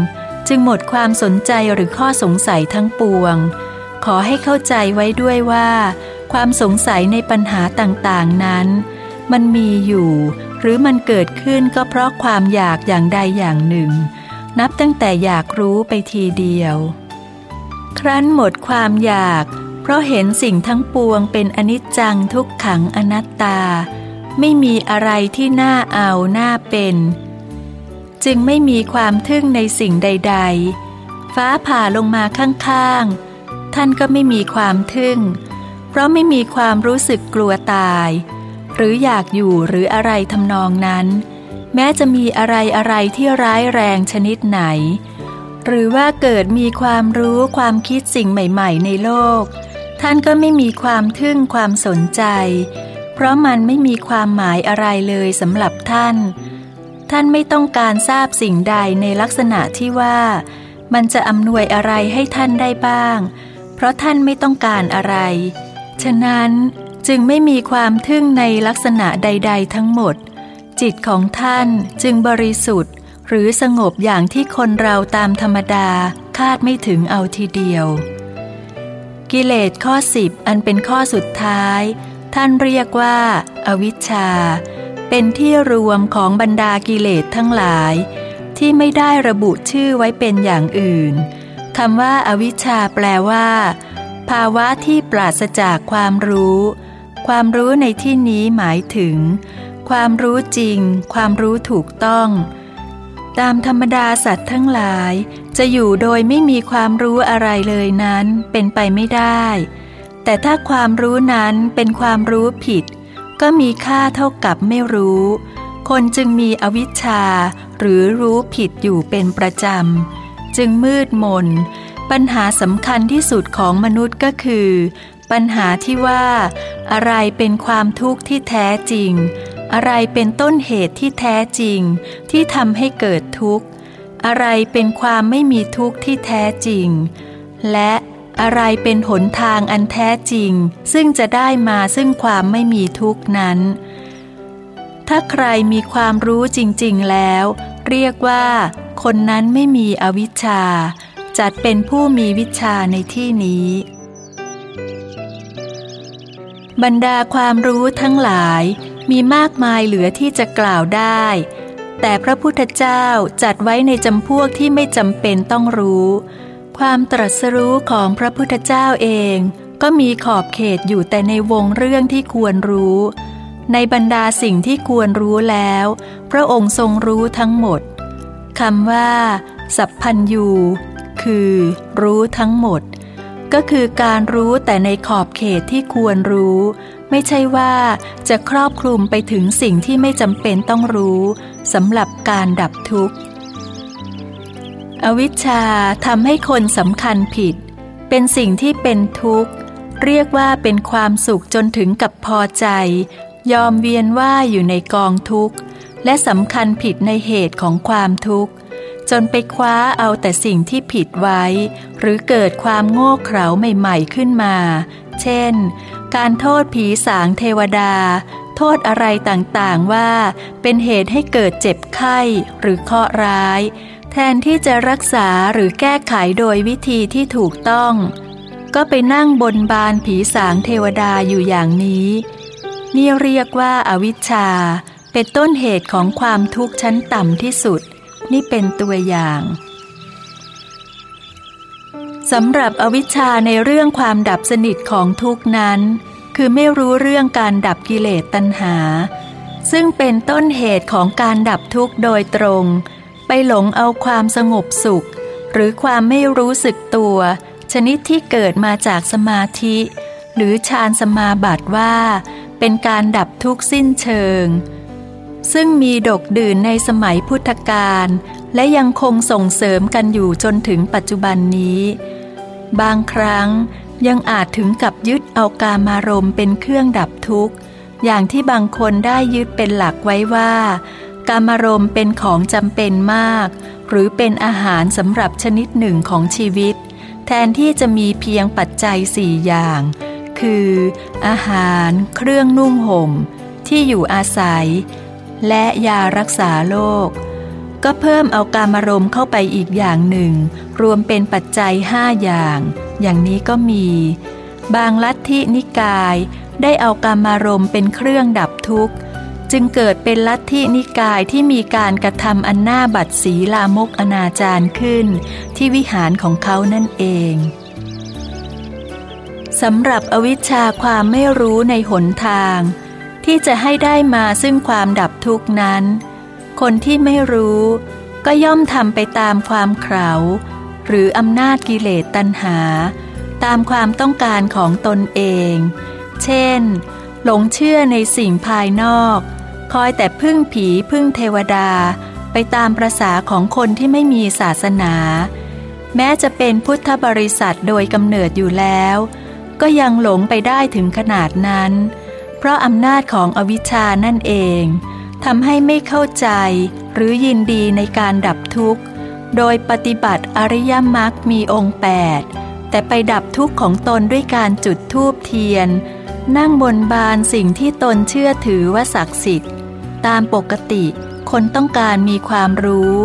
จึงหมดความสนใจหรือข้อสงสัยทั้งปวง ขอให้เข้าใจไว้ด้วยว่า ความสงสัยในปัญหาต่างๆนั้น มันมีอยู่ หรือมันเกิดขึ้นก็เพราะความอยากอย่างใดอย่างหนึ่ง นับตั้งแต่อยากรู้ไปทีเดียว ครั้นหมดความอยาก เพราะเห็นสิ่งทั้งปวงเป็นอนิจจังทุกขังอนัตตา ไม่มีอะไรที่น่าเอาน่าเป็น จึงไม่มีความทึ่งในสิ่งใด ๆ ฟ้าผ่าลงมาข้างๆ ท่านก็ไม่มีความทึ่ง เพราะไม่มีความรู้สึกกลัวตาย หรืออยากอยู่หรืออะไรทำนองนั้น แม้จะมีอะไรอะไรที่ร้ายแรงชนิดไหน หรือว่าเกิดมีความรู้ความคิดสิ่งใหม่ ๆ ในโลก ท่านก็ไม่มีความทึ่งความสนใจ เพราะมันไม่มีความหมายอะไรเลยสำหรับท่าน ท่านไม่ต้องการทราบสิ่งใดในลักษณะที่ว่า มันจะอำนวยอะไรให้ท่านได้บ้าง เพราะท่านไม่ต้องการอะไร ฉะนั้นจึงไม่มีความทึ่งในลักษณะใด ๆ ทั้งหมด จิตของท่านจึงบริสุทธิ์ หรือสงบอย่างที่คนเราตามธรรมดาคาดไม่ถึงเอาทีเดียว กิเลสข้อสิบอันเป็นข้อสุดท้าย ท่านเรียกว่าอาวิชชา เป็นที่รวมของบรรดากิเลสทั้งหลาย ที่ไม่ได้ระบุชื่อไว้เป็นอย่างอื่นคำว่าอาวิชชาแปลว่า ภาวะที่ปราศจากความรู้ ความรู้ในที่นี้หมายถึง ความรู้จริง ความรู้ถูกต้อง ตามธรรมดาสัตว์ทั้งหลาย จะอยู่โดยไม่มีความรู้อะไรเลยนั้นเป็นไปไม่ได้ แต่ถ้าความรู้นั้นเป็นความรู้ผิด ก็มีค่าเท่ากับไม่รู้ คนจึงมีอวิชชาหรือรู้ผิดอยู่เป็นประจำ จึงมืดมน ปัญหาสำคัญที่สุดของมนุษย์ก็คือ ปัญหาที่ว่า อะไรเป็นความทุกข์ที่แท้จริง อะไรเป็นต้นเหตุที่แท้จริง ที่ทำให้เกิดทุกข์ อะไรเป็นความไม่มีทุกข์ที่แท้จริง และ อะไรเป็นหนทางอันแท้จริง ซึ่งจะได้มาซึ่งความไม่มีทุกนั้น ถ้าใครมีความรู้จริง ๆ แล้ว เรียกว่า คนนั้นไม่มีอวิชชา จัดเป็นผู้มีวิชาในที่นี้ บรรดาความรู้ทั้งหลายมีมากมายเหลือที่จะกล่าวได้ แต่พระพุทธเจ้าจัดไว้ในจำพวกที่ไม่จำเป็นต้องรู้ ความตรัสรู้ของพระพุทธเจ้าเองก็มีขอบเขตอยู่แต่ในวงเรื่องที่ควรรู้ ในบรรดาสิ่งที่ควรรู้แล้ว พระองค์ทรงรู้ทั้งหมดคำว่า สัพพัญยูคือ รู้ทั้งหมด ก็คือการรู้แต่ในขอบเขตที่ควรรู้ ไม่ใช่ว่าจะครอบคลุมไปถึงสิ่งที่ไม่จำเป็นต้องรู้สำหรับการดับทุกข์ อวิชชาทำให้คนสำคัญผิด เป็นสิ่งที่เป็นทุกข์ เรียกว่าเป็นความสุขจนถึงกับพอใจ ยอมเวียนว่าอยู่ในกองทุกข์ และสำคัญผิดในเหตุของความทุกข์ จนไปคว้าเอาแต่สิ่งที่ผิดไว้ หรือเกิดความโง่เขลาใหม่ๆขึ้นมา เช่น การโทษผีสางเทวดาโทษอะไรต่างๆว่าเป็นเหตุให้เกิดเจ็บไข้หรือเคราะห์ร้าย แทนที่จะรักษาหรือแก้ไขโดยวิธีที่ถูกต้อง ก็ไปนั่งบนบานผีสางเทวดาอยู่อย่างนี้ นี่เรียกว่าอาวิชชา เป็นต้นเหตุของความทุกข์ชั้นต่ำที่สุด นี่เป็นตัวอย่างสำหรับอวิชชาในเรื่องความดับสนิทของทุกนั้น คือไม่รู้เรื่องการดับกิเลสตัณหา ซึ่งเป็นต้นเหตุของการดับทุกข์โดยตรง หลงเอาความสงบสุข หรือความไม่รู้สึกตัว ชนิดที่เกิดมาจากสมาธิ หรือฌานสมาบัติว่า เป็นการดับทุกข์สิ้นเชิง ซึ่งมีดกดื่นในสมัยพุทธกาลและยังคงส่งเสริมกันอยู่จนถึงปัจจุบันนี้ บางครั้งยังอาจถึงกับยึดเอากามารมณ์เป็นเครื่องดับทุกข์ อย่างที่บางคนได้ยึดเป็นหลักไว้ว่า กามารมณ์เป็นของจำเป็นมาก หรือเป็นอาหารสำหรับชนิดหนึ่งของชีวิต แทนที่จะมีเพียงปัจจัยสี่อย่าง คือ อาหาร เครื่องนุ่งห่ม ที่อยู่อาศัย และยารักษาโรคก็เพิ่มเอาการมารมเข้าไปอีกอย่างหนึ่ง รวมเป็นปัจจัยห้าอย่าง อย่างนี้ก็มี บางลัทธินิกายได้เอาการมารมเป็นเครื่องดับทุกข์ จึงเกิดเป็นลัทธินิกายที่มีการกระทำอันหน้าบัตรสีลามกอนาจารขึ้น ที่วิหารของเขานั่นเองสำหรับอวิชชาความไม่รู้ในหนทาง ที่จะให้ได้มาซึ่งความดับทุกข์นั้น คนที่ไม่รู้ ก็ย่อมทำไปตามความเขลาหรืออำนาจกิเลสตัณหา ตามความต้องการของตนเอง เช่น หลงเชื่อในสิ่งภายนอก คอยแต่พึ่งผีพึ่งเทวดา ไปตามประษาของคนที่ไม่มีศาสนา แม้จะเป็นพุทธบริษัทโดยกำเนิดอยู่แล้ว ก็ยังหลงไปได้ถึงขนาดนั้น เพราะอำนาจของอวิชชานั่นเองทำให้ไม่เข้าใจหรือยินดีในการดับทุกข์ โดยปฏิบัติอริยมรรคมีองค์แปดแต่ไปดับทุกข์ของตนด้วยการจุดธูปเทียน นั่งบนบานสิ่งที่ตนเชื่อถือว่าศักดิ์สิทธิ์ ตามปกติ คนต้องการมีความรู้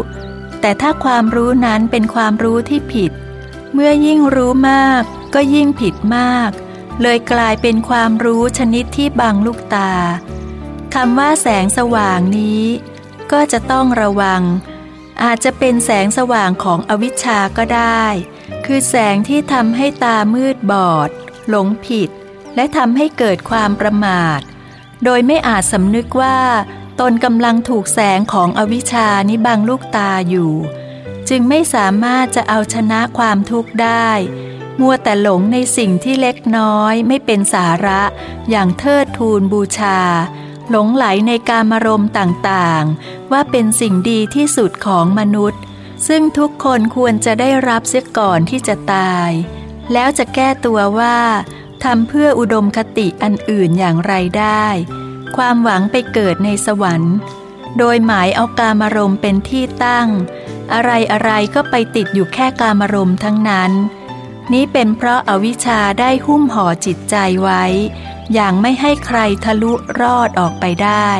แต่ถ้าความรู้นั้นเป็นความรู้ที่ผิด เมื่อยิ่งรู้มากก็ยิ่งผิดมาก เลยกลายเป็นความรู้ชนิดที่บังลูกตาคำว่าแสงสว่างนี้ ก็จะต้องระวัง อาจจะเป็นแสงสว่างของอวิชชาก็ได้ คือแสงที่ทำให้ตามืดบอด หลงผิด และทำให้เกิดความประมาท โดยไม่อาจสำนึกว่า ตนกำลังถูกแสงของอวิชานี้บังลูกตาอยู่ จึงไม่สามารถจะเอาชนะความทุกข์ได้ มัวแต่หลงในสิ่งที่เล็กน้อยไม่เป็นสาระอย่างเทิดทูนบูชา หลงไหลในการมารมต่างๆ ว่าเป็นสิ่งดีที่สุดของมนุษย์ ซึ่งทุกคนควรจะได้รับเสียก่อนที่จะตาย แล้วจะแก้ตัวว่าทำเพื่ออุดมคติอันอื่นอย่างไรได้ ความหวังไปเกิดในสวรรค์ โดยหมายเอากามารมเป็นที่ตั้ง อะไรอะไรก็ไปติดอยู่แค่กามารมทั้งนั้น นี้เป็นเพราะอาวิชชาได้หุ้มห่อจิตใจไว้ อย่างไม่ให้ใครทะลุรอดออกไปได้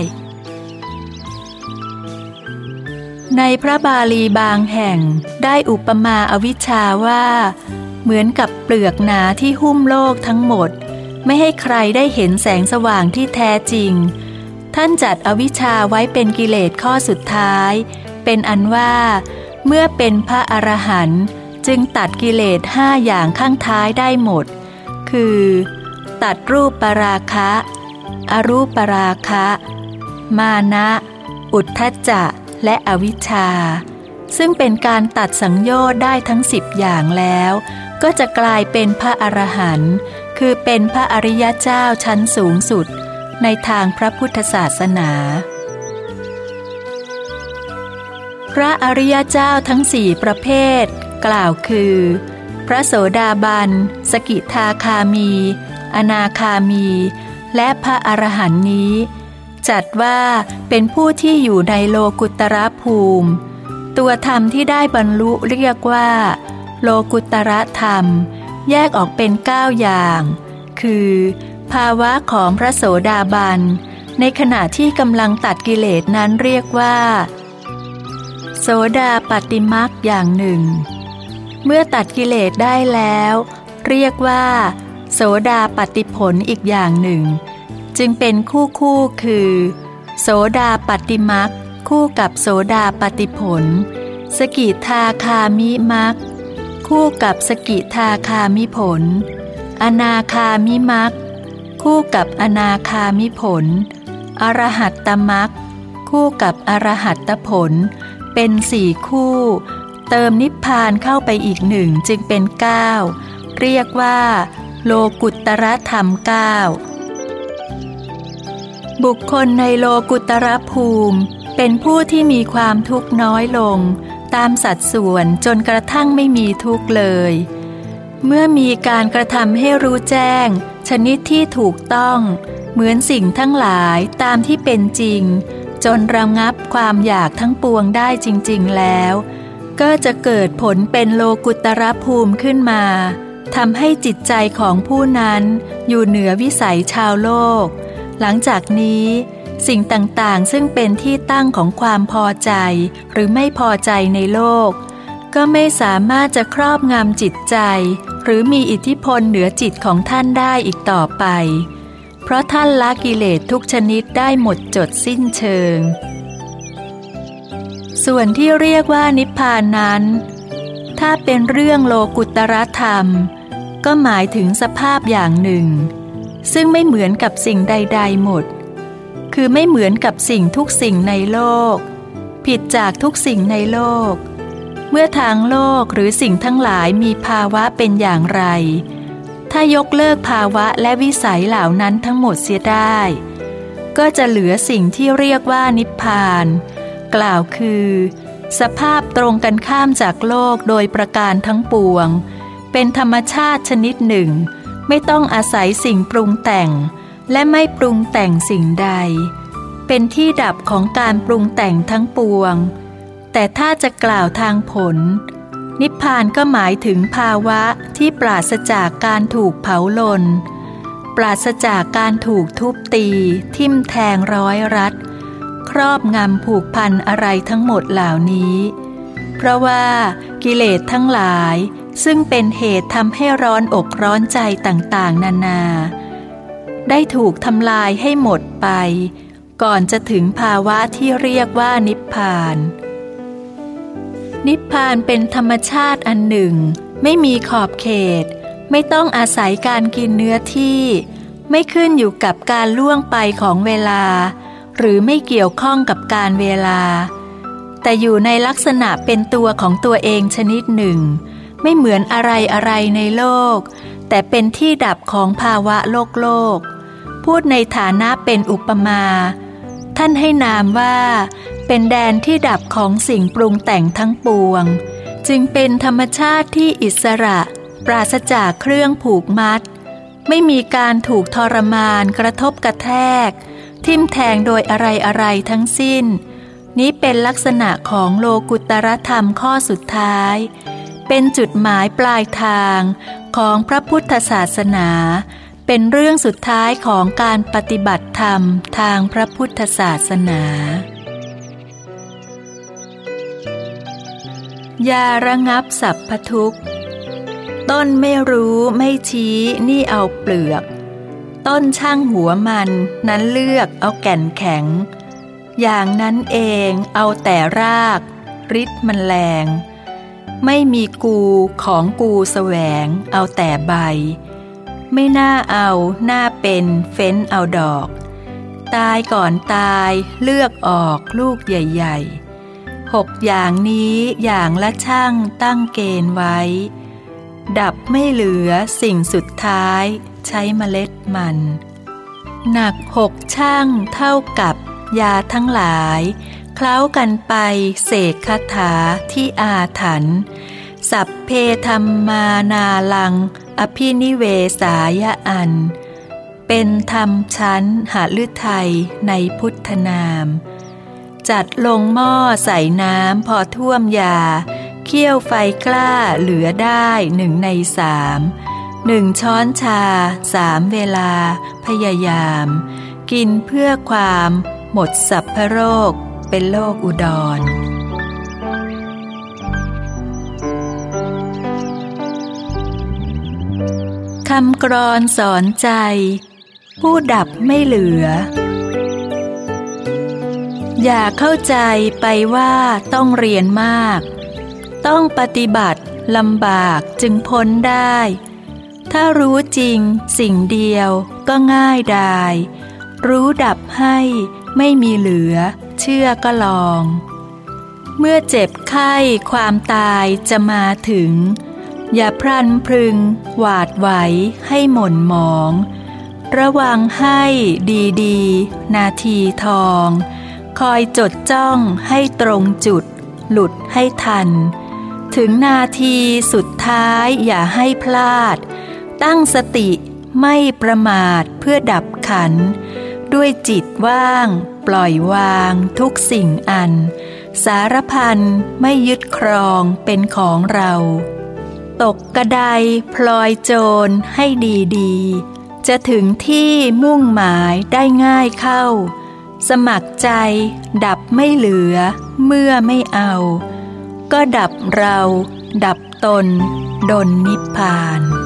ในพระบาลีบางแห่งได้อุปมาอาวิชชาว่า เหมือนกับเปลือกหนาที่หุ้มโลกทั้งหมด ไม่ให้ใครได้เห็นแสงสว่างที่แท้จริง ท่านจัดอวิชชาไว้เป็นกิเลสข้อสุดท้าย เป็นอันว่า เมื่อเป็นพระอรหันต์จึงตัดกิเลสห้าอย่างข้างท้ายได้หมด คือ ตัดรูปปราคะ อรูปปราคะ มานะ อุทธจะและอวิชชา ซึ่งเป็นการตัดสังโยชน์ได้ทั้งสิบอย่างแล้ว ก็จะกลายเป็นพระอรหันต์ คือเป็นพระอริยเจ้าชั้นสูงสุดในทางพระพุทธศาสนา พระอริยเจ้าทั้งสี่ประเภท กล่าวคือ พระโสดาบัน สกิทาคามี อนาคามี และพระอรหันต์นี้ จัดว่าเป็นผู้ที่อยู่ในโลกุตระภูมิ ตัวธรรมที่ได้บรรลุเรียกว่า โลกุตระธรรม แยกออกเป็นเก้าอย่าง คือ ภาวะของพระโสดาบัน ในขณะที่กำลังตัดกิเลสนั้นเรียกว่า โสดาปฏิมักอย่างหนึ่ง เมื่อตัดกิเลสได้แล้ว เรียกว่า โสดาปฏิผลอีกอย่างหนึ่ง จึงเป็นคู่คู่คือ โสดาปฏิมักคู่กับโสดาปฏิผล สกิทาคามิมัก คู่กับสกิทาคามิผล อนาคามิมักคู่กับอนาคามิผล อรหัตตมักคู่กับอรหัตตผล เป็นสี่คู่ เติมนิพพานเข้าไปอีกหนึ่งจึงเป็นเก้าเรียกว่า โลกุตระธรรมเก้าบุคคลในโลกุตระภูมิ เป็นผู้ที่มีความทุกข์น้อยลง ตามสัดส่วนจนกระทั่งไม่มีทุกข์เลย เมื่อมีการกระทำให้รู้แจ้ง ชนิดที่ถูกต้อง เหมือนสิ่งทั้งหลายตามที่เป็นจริง จนระงับความอยากทั้งปวงได้จริง ๆ แล้ว ก็จะเกิดผลเป็นโลกุตรภูมิขึ้นมาทำให้จิตใจของผู้นั้นอยู่เหนือวิสัยชาวโลก หลังจากนี้ สิ่งต่างๆ ซึ่งเป็นที่ตั้งของความพอใจหรือไม่พอใจในโลก ก็ไม่สามารถจะครอบงำจิตใจ หรือมีอิทธิพลเหนือจิตของท่านได้อีกต่อไป เพราะท่านละกิเลสทุกชนิดได้หมดจดสิ้นเชิง ส่วนที่เรียกว่านิพพานนั้น ถ้าเป็นเรื่องโลกุตรธรรม ก็หมายถึงสภาพอย่างหนึ่ง ซึ่งไม่เหมือนกับสิ่งใด ๆ หมด คือไม่เหมือนกับสิ่งทุกสิ่งในโลก ผิดจากทุกสิ่งในโลก เมื่อทางโลกหรือสิ่งทั้งหลายมีภาวะเป็นอย่างไร ถ้ายกเลิกภาวะและวิสัยเหล่านั้นทั้งหมดเสียได้ ก็จะเหลือสิ่งที่เรียกว่านิพพาน กล่าวคือ สภาพตรงกันข้ามจากโลกโดยประการทั้งปวง เป็นธรรมชาติชนิดหนึ่ง ไม่ต้องอาศัยสิ่งปรุงแต่ง และไม่ปรุงแต่งสิ่งใด เป็นที่ดับของการปรุงแต่งทั้งปวง แต่ถ้าจะกล่าวทางผล นิพพานก็หมายถึงภาวะที่ปราศจากการถูกเผาลน ปราศจากการถูกทุบตี ทิ่มแทงร้อยรัด ครอบงำผูกพันอะไรทั้งหมดเหล่านี้ เพราะว่ากิเลสทั้งหลายซึ่งเป็นเหตุทำให้ร้อนอกร้อนใจต่างๆ นานา ได้ถูกทำลายให้หมดไป ก่อนจะถึงภาวะที่เรียกว่านิพพาน นิพพานเป็นธรรมชาติอันหนึ่ง ไม่มีขอบเขต ไม่ต้องอาศัยการกินเนื้อที่ ไม่ขึ้นอยู่กับการล่วงไปของเวลา หรือไม่เกี่ยวข้องกับการเวลา แต่อยู่ในลักษณะเป็นตัวของตัวเองชนิดหนึ่ง ไม่เหมือนอะไรอะไรในโลกแต่เป็นที่ดับของภาวะโลกโลก พูดในฐานะเป็นอุปมา ท่านให้นามว่า เป็นแดนที่ดับของสิ่งปรุงแต่งทั้งปวง จึงเป็นธรรมชาติที่อิสระ ปราศจากเครื่องผูกมัด ไม่มีการถูกทรมานกระทบกระแทก ทิ่มแทงโดยอะไรอะไรทั้งสิ้น นี้เป็นลักษณะของโลกุตรธรรมข้อสุดท้าย เป็นจุดหมายปลายทางของพระพุทธศาสนา เป็นเรื่องสุดท้ายของการปฏิบัติธรรมทางพระพุทธศาสนา ยาระงับสัพพทุกต้นไม่รู้ไม่ชี้นี่เอาเปลือก ต้นช่างหัวมันนั้นเลือกเอาแก่นแข็ง อย่างนั้นเองเอาแต่รากริดมันแรง ไม่มีกูของกูแสวงเอาแต่ใบ ไม่น่าเอาหน้าเป็นเฟ้นเอาดอก ตายก่อนตายเลือกออกลูกใหญ่ๆหกอย่างนี้อย่างละช่างตั้งเกณฑ์ไว้ ดับไม่เหลือสิ่งสุดท้ายใช้เมล็ดมัน หนักหกช่างเท่ากับยาทั้งหลาย เคล้ากันไปเสกคาถาที่อาถรรพ์สัพเพธรรมานาลัง อภินิเวสายอัน เป็นธรรมชั้นหาลืไทยในพุทธนาม จัดลงหม้อใส่น้ำพอท่วมยา เคี่ยวไฟกล้าเหลือได้หนึ่งในสามหนึ่งช้อนชาสามเวลา พยายาม กินเพื่อความหมดสัพพโรคเป็นโลกอุดร คำกรอนสอนใจ ผู้ดับไม่เหลือ อย่าเข้าใจไปว่าต้องเรียนมาก ต้องปฏิบัติลำบากจึงพ้นได้ ถ้ารู้จริงสิ่งเดียวก็ง่ายดายรู้ดับให้ไม่มีเหลือ เชื่อก็ลอง เมื่อเจ็บไข้ความตายจะมาถึง อย่าพรันพรึง หวาดไหวให้หม่นหมอง ระวังให้ดีดีนาทีทอง คอยจดจ้องให้ตรงจุด หลุดให้ทัน ถึงนาทีสุดท้ายอย่าให้พลาด ตั้งสติไม่ประมาทเพื่อดับขัน ด้วยจิตว่าง ปล่อยวางทุกสิ่งอัน สารพันไม่ยึดครองเป็นของเรา ตกกระไดพลอยโจรให้ดีๆ จะถึงที่มุ่งหมายได้ง่ายเข้า สมัครใจดับไม่เหลือเมื่อไม่เอา ก็ดับเราดับตนดนนิพพาน